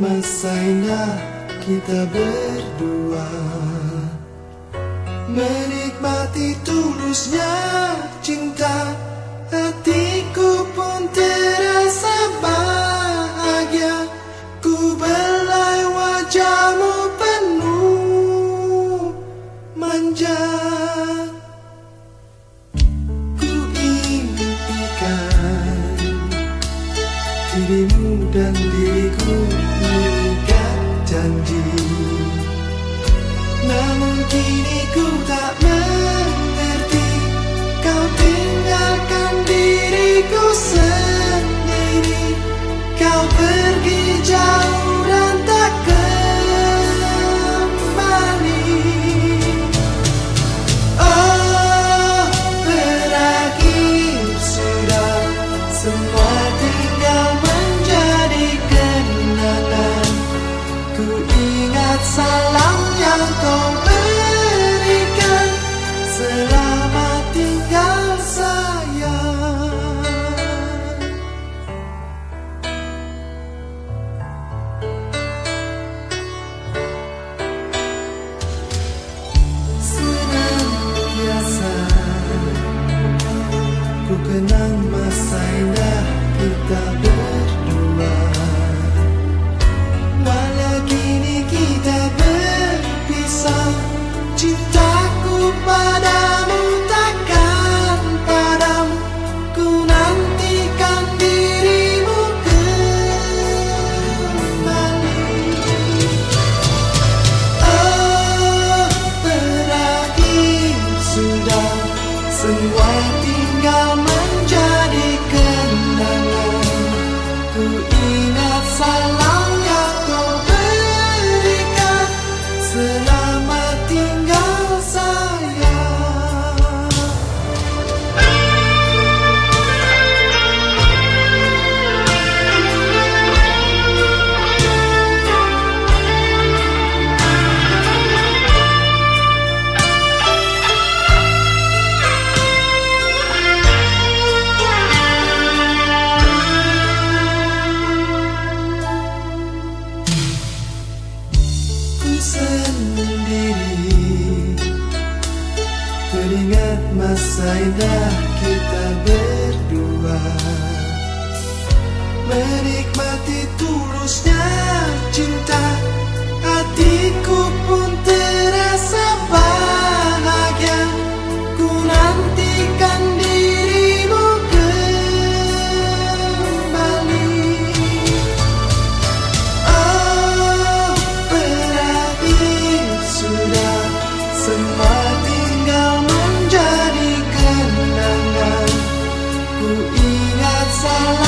masa indah kita berdua. Menikmati tulusnya dirimu dan diriku mengikat janji. Namun kini ku tak mengerti Kau tinggalkan diriku sendiri. Kau pergi jauh ingat salam yang kau berikan. Selamat Selesai kita berdua. Menikmati tulusnya cinta hati say